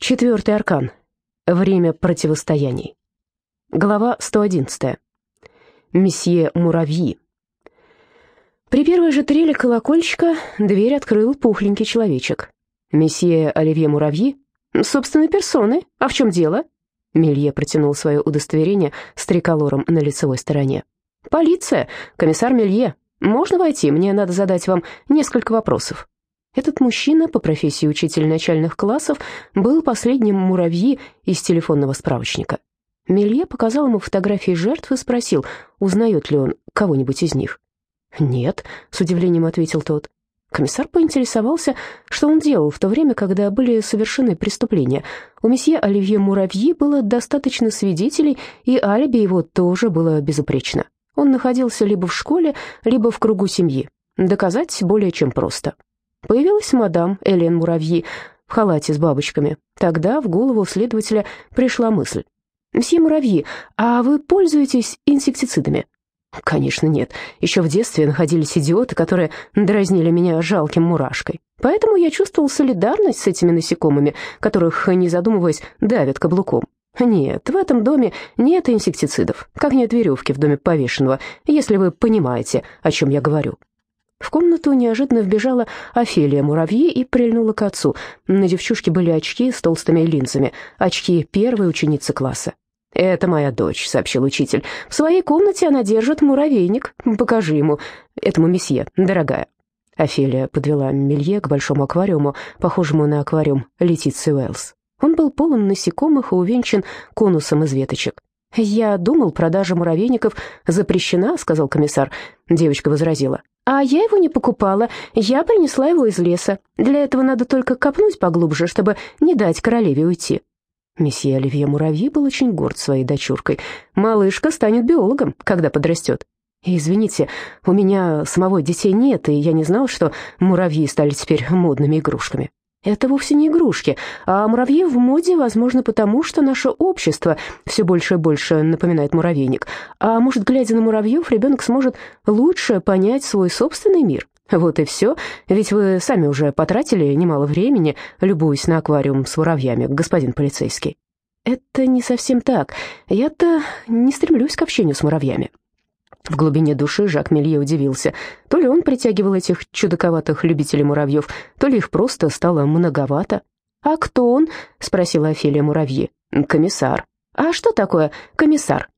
Четвертый аркан. Время противостояний. Глава 111. Месье Муравьи. При первой же треле колокольчика дверь открыл пухленький человечек. Месье Оливье Муравьи? Собственной персоны. А в чем дело? Мелье протянул свое удостоверение с триколором на лицевой стороне. «Полиция! Комиссар Мелье! Можно войти? Мне надо задать вам несколько вопросов». Этот мужчина, по профессии учитель начальных классов, был последним муравьи из телефонного справочника. Мелье показал ему фотографии жертв и спросил, узнает ли он кого-нибудь из них. «Нет», — с удивлением ответил тот. Комиссар поинтересовался, что он делал в то время, когда были совершены преступления. У месье Оливье Муравьи было достаточно свидетелей, и алиби его тоже было безупречно. Он находился либо в школе, либо в кругу семьи. Доказать более чем просто. Появилась мадам Элен Муравьи в халате с бабочками. Тогда в голову следователя пришла мысль. «Мсье Муравьи, а вы пользуетесь инсектицидами?» «Конечно нет. Еще в детстве находились идиоты, которые дразнили меня жалким мурашкой. Поэтому я чувствовал солидарность с этими насекомыми, которых, не задумываясь, давят каблуком. Нет, в этом доме нет инсектицидов, как нет веревки в доме повешенного, если вы понимаете, о чем я говорю». В комнату неожиданно вбежала Офелия Муравьи и прильнула к отцу. На девчушке были очки с толстыми линзами, очки первой ученицы класса. «Это моя дочь», — сообщил учитель. «В своей комнате она держит муравейник. Покажи ему, этому месье, дорогая». Офелия подвела Мелье к большому аквариуму, похожему на аквариум Летиции Уэллс. Он был полон насекомых и увенчан конусом из веточек. «Я думал, продажа муравейников запрещена», — сказал комиссар. Девочка возразила. «А я его не покупала, я принесла его из леса. Для этого надо только копнуть поглубже, чтобы не дать королеве уйти». Месье Оливье Муравьи был очень горд своей дочуркой. «Малышка станет биологом, когда подрастет». «Извините, у меня самого детей нет, и я не знал, что муравьи стали теперь модными игрушками». Это вовсе не игрушки, а муравьи в моде, возможно, потому что наше общество все больше и больше напоминает муравейник. А может, глядя на муравьев, ребенок сможет лучше понять свой собственный мир. Вот и все, ведь вы сами уже потратили немало времени, любуясь на аквариум с муравьями, господин полицейский. Это не совсем так. Я-то не стремлюсь к общению с муравьями. В глубине души Жак Мелье удивился. То ли он притягивал этих чудаковатых любителей муравьев, то ли их просто стало многовато. «А кто он?» — спросила Офелия Муравьи. «Комиссар». «А что такое комиссар?»